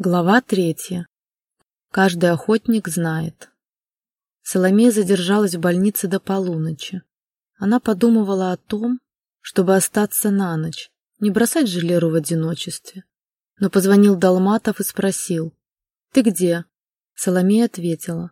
Глава третья. Каждый охотник знает. Соломея задержалась в больнице до полуночи. Она подумывала о том, чтобы остаться на ночь, не бросать же Леру в одиночестве. Но позвонил Долматов и спросил. «Ты где?» Соломея ответила.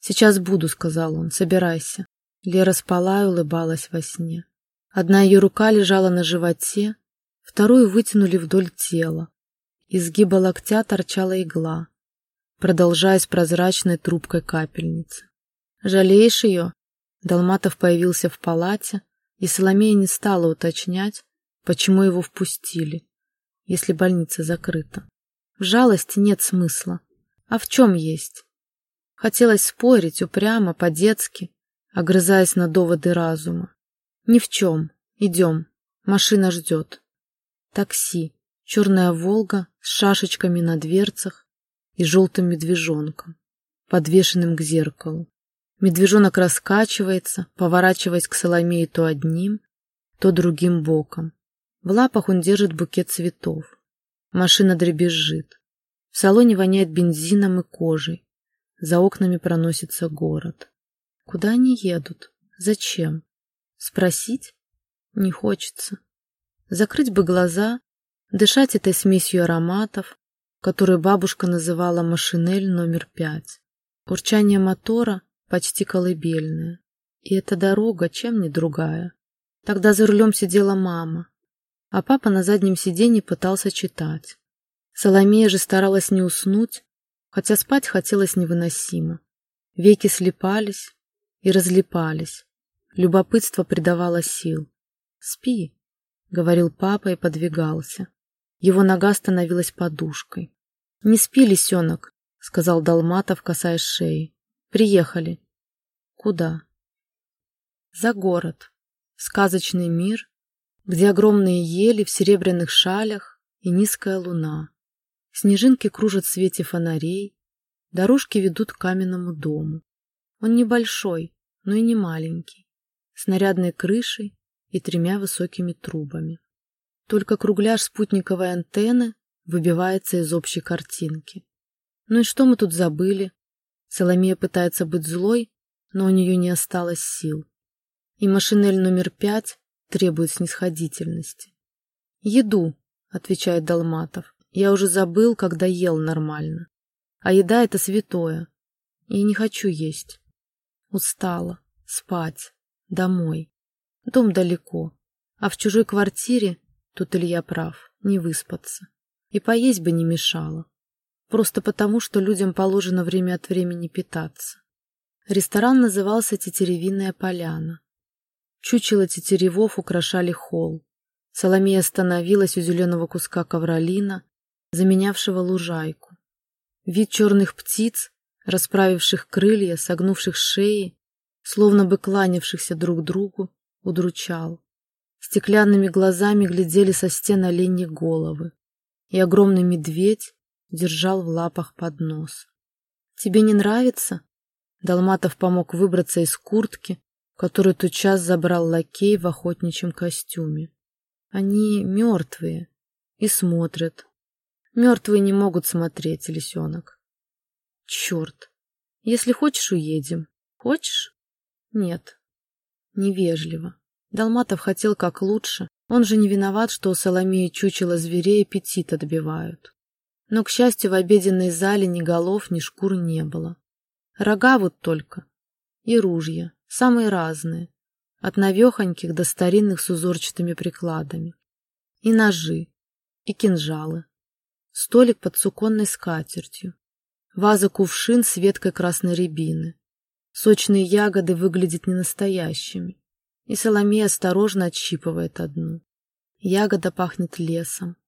«Сейчас буду», — сказал он, — «собирайся». Лера спала и улыбалась во сне. Одна ее рука лежала на животе, вторую вытянули вдоль тела. Из сгиба локтя торчала игла, продолжаясь прозрачной трубкой капельницы. «Жалеешь ее?» Долматов появился в палате, и Соломея не стала уточнять, почему его впустили, если больница закрыта. В жалости нет смысла. А в чем есть? Хотелось спорить упрямо, по-детски, огрызаясь на доводы разума. Ни в чем. Идем. Машина ждет. Такси. Черная «Волга» с шашечками на дверцах и желтым медвежонком, подвешенным к зеркалу. Медвежонок раскачивается, поворачиваясь к Соломее то одним, то другим боком. В лапах он держит букет цветов. Машина дребезжит. В салоне воняет бензином и кожей. За окнами проносится город. Куда они едут? Зачем? Спросить? Не хочется. Закрыть бы глаза дышать этой смесью ароматов, которую бабушка называла машинель номер пять. Урчание мотора почти колыбельное. И эта дорога чем не другая. Тогда за рулем сидела мама, а папа на заднем сиденье пытался читать. Соломея же старалась не уснуть, хотя спать хотелось невыносимо. Веки слепались и разлипались. Любопытство придавало сил. «Спи», — говорил папа и подвигался. Его нога становилась подушкой. — Не спи, лисенок, — сказал Долматов, касаясь шеи. — Приехали. — Куда? — За город. Сказочный мир, где огромные ели в серебряных шалях и низкая луна. Снежинки кружат в свете фонарей, дорожки ведут к каменному дому. Он небольшой, но и не маленький, с нарядной крышей и тремя высокими трубами. Только кругляш спутниковой антенны выбивается из общей картинки. Ну и что мы тут забыли? Соломея пытается быть злой, но у нее не осталось сил. И машинель номер пять требует снисходительности. «Еду», — отвечает Долматов. «Я уже забыл, когда ел нормально. А еда — это святое. Я не хочу есть. Устала. Спать. Домой. Дом далеко. А в чужой квартире Тут Илья прав, не выспаться. И поесть бы не мешало. Просто потому, что людям положено время от времени питаться. Ресторан назывался «Тетеревиная поляна». Чучело тетеревов украшали холл. Соломея остановилась у зеленого куска ковролина, заменявшего лужайку. Вид черных птиц, расправивших крылья, согнувших шеи, словно бы кланявшихся друг другу, удручал. Стеклянными глазами глядели со стен оленьи головы, и огромный медведь держал в лапах поднос. «Тебе не нравится?» Долматов помог выбраться из куртки, которую тот час забрал лакей в охотничьем костюме. Они мертвые и смотрят. Мертвые не могут смотреть, лисенок. Черт! Если хочешь, уедем. Хочешь? Нет. Невежливо. Долматов хотел как лучше. Он же не виноват, что у Соломеи чучело зверей аппетит отбивают. Но, к счастью, в обеденной зале ни голов, ни шкур не было. Рога вот только. И ружья. Самые разные. От навехоньких до старинных с узорчатыми прикладами. И ножи. И кинжалы. Столик под суконной скатертью. Ваза-кувшин с веткой красной рябины. Сочные ягоды выглядят ненастоящими и Соломея осторожно отщипывает одну. Ягода пахнет лесом.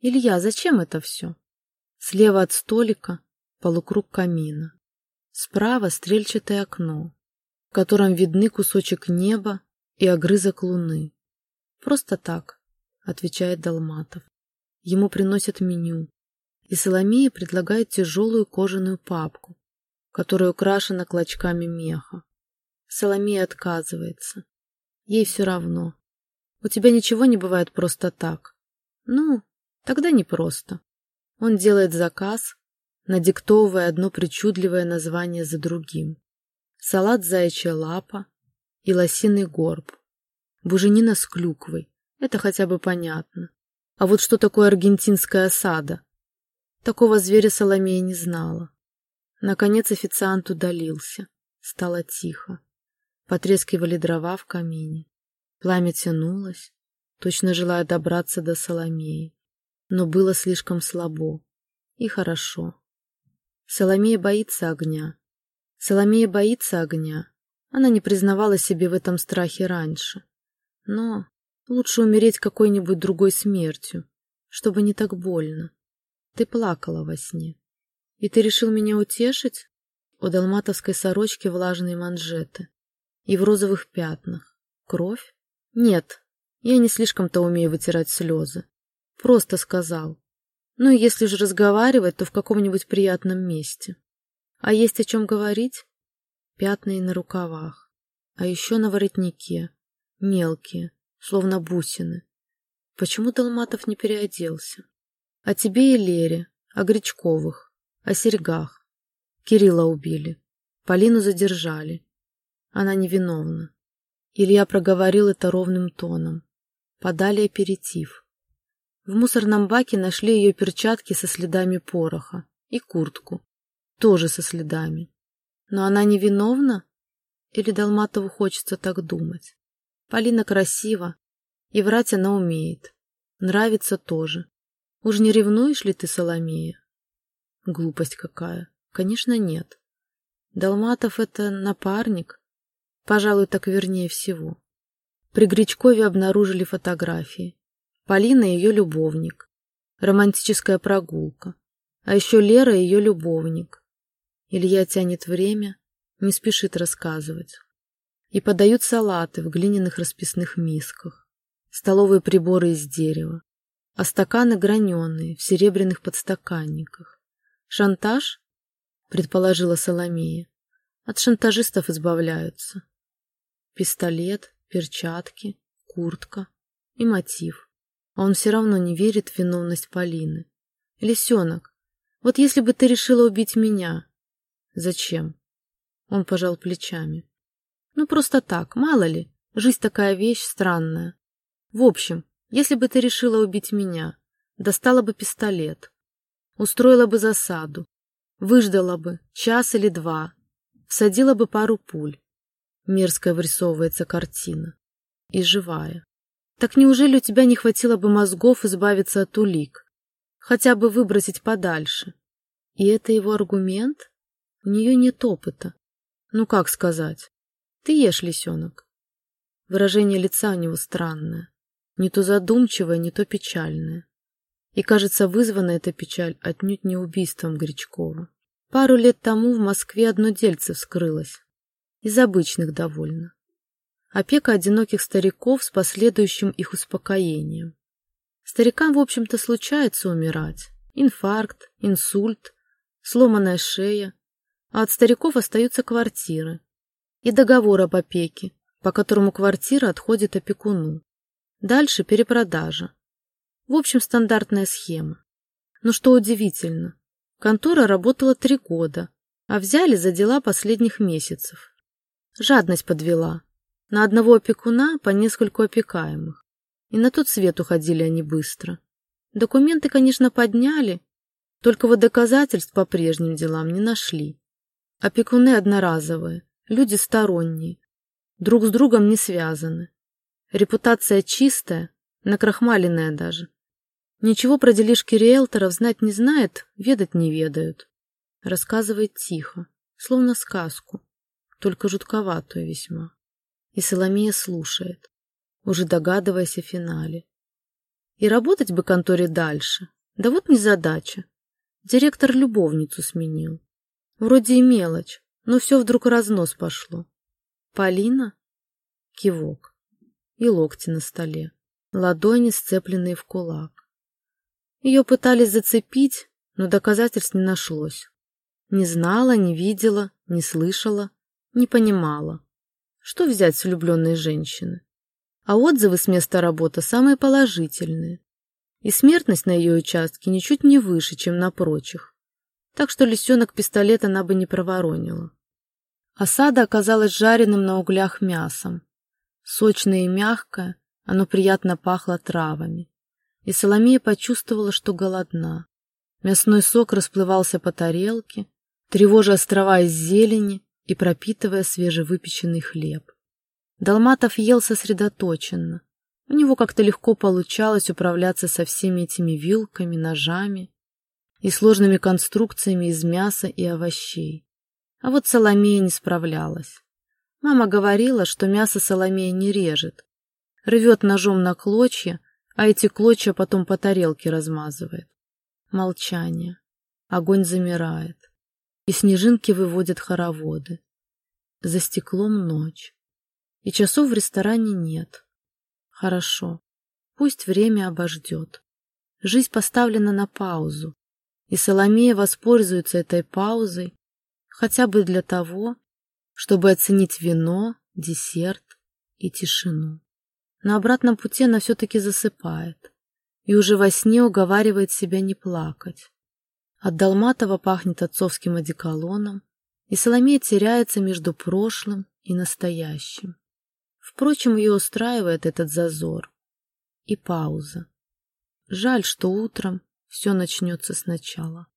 «Илья, зачем это все?» Слева от столика полукруг камина. Справа стрельчатое окно, в котором видны кусочек неба и огрызок луны. «Просто так», — отвечает Долматов. Ему приносят меню, и Соломея предлагает тяжелую кожаную папку, которая украшена клочками меха. Соломея отказывается. Ей все равно. У тебя ничего не бывает просто так. Ну, тогда не просто. Он делает заказ, надиктовывая одно причудливое название за другим. Салат заячья лапа и лосиный горб. Буженина с клюквой. Это хотя бы понятно. А вот что такое аргентинская осада? Такого зверя Соломея не знала. Наконец официант удалился. Стало тихо. Потрескивали дрова в камине. Пламя тянулось, точно желая добраться до Соломеи. Но было слишком слабо. И хорошо. Соломея боится огня. Соломея боится огня. Она не признавала себе в этом страхе раньше. Но лучше умереть какой-нибудь другой смертью, чтобы не так больно. Ты плакала во сне. И ты решил меня утешить? У далматовской сорочки влажные манжеты. И в розовых пятнах. Кровь? Нет, я не слишком-то умею вытирать слезы. Просто сказал. Ну, если же разговаривать, то в каком-нибудь приятном месте. А есть о чем говорить? Пятна и на рукавах. А еще на воротнике. Мелкие, словно бусины. Почему Долматов не переоделся? О тебе и Лере, о Гречковых, о серьгах. Кирилла убили. Полину задержали. Она невиновна. Илья проговорил это ровным тоном. Подали аперитив. В мусорном баке нашли ее перчатки со следами пороха и куртку, тоже со следами. Но она невиновна? Или Долматову хочется так думать? Полина красива, и врать она умеет. Нравится тоже. Уж не ревнуешь ли ты, Соломея? Глупость какая. Конечно, нет. Долматов — это напарник. Пожалуй, так вернее всего. При Гречкове обнаружили фотографии. Полина — ее любовник. Романтическая прогулка. А еще Лера — ее любовник. Илья тянет время, не спешит рассказывать. И подают салаты в глиняных расписных мисках, столовые приборы из дерева, а стаканы граненые, в серебряных подстаканниках. Шантаж? Предположила Соломея. От шантажистов избавляются. Пистолет, перчатки, куртка и мотив. А он все равно не верит в виновность Полины. Лисенок, вот если бы ты решила убить меня. Зачем? Он пожал плечами. Ну, просто так, мало ли. Жизнь такая вещь странная. В общем, если бы ты решила убить меня, достала бы пистолет, устроила бы засаду, выждала бы час или два, всадила бы пару пуль. Мерзкая вырисовывается картина. И живая. Так неужели у тебя не хватило бы мозгов избавиться от улик? Хотя бы выбросить подальше? И это его аргумент? У нее нет опыта. Ну, как сказать? Ты ешь, лисенок. Выражение лица у него странное не то задумчивая, не то печальная. И, кажется, вызвана эта печаль отнюдь не убийством Гречкова. Пару лет тому в Москве одно дельце вскрылось. Из обычных довольно. Опека одиноких стариков с последующим их успокоением. Старикам, в общем-то, случается умирать. Инфаркт, инсульт, сломанная шея. А от стариков остаются квартиры. И договор об опеке, по которому квартира отходит опекуну. Дальше перепродажа. В общем, стандартная схема. Но что удивительно, контора работала три года, а взяли за дела последних месяцев. Жадность подвела. На одного опекуна по нескольку опекаемых. И на тот свет уходили они быстро. Документы, конечно, подняли, только вот доказательств по прежним делам не нашли. Опекуны одноразовые, люди сторонние, друг с другом не связаны. Репутация чистая, накрахмаленная даже. Ничего про делишки риэлторов знать не знает, ведать не ведают. Рассказывает тихо, словно сказку, только жутковатую весьма. И Соломея слушает, уже догадываясь о финале. И работать бы конторе дальше, да вот незадача. Директор любовницу сменил. Вроде и мелочь, но все вдруг разнос пошло. Полина? Кивок и локти на столе, ладони сцепленные в кулак. Ее пытались зацепить, но доказательств не нашлось. Не знала, не видела, не слышала, не понимала. Что взять с влюбленной женщины? А отзывы с места работы самые положительные. и смертность на ее участке ничуть не выше, чем на прочих, так что лисенок пистолет она бы не проворонила. Осада оказалась жареным на углях мясом. Сочное и мягкое, оно приятно пахло травами. И Соломея почувствовала, что голодна. Мясной сок расплывался по тарелке, тревожа острова из зелени и пропитывая свежевыпеченный хлеб. Долматов ел сосредоточенно. У него как-то легко получалось управляться со всеми этими вилками, ножами и сложными конструкциями из мяса и овощей. А вот Соломея не справлялась. Мама говорила, что мясо Соломея не режет, рвет ножом на клочья, а эти клочья потом по тарелке размазывает. Молчание. Огонь замирает. И снежинки выводят хороводы. За стеклом ночь. И часов в ресторане нет. Хорошо. Пусть время обождет. Жизнь поставлена на паузу. И Соломея воспользуется этой паузой хотя бы для того, чтобы оценить вино, десерт и тишину. На обратном пути она все-таки засыпает и уже во сне уговаривает себя не плакать. От Долматова пахнет отцовским одеколоном, и Соломея теряется между прошлым и настоящим. Впрочем, ее устраивает этот зазор и пауза. Жаль, что утром все начнется сначала.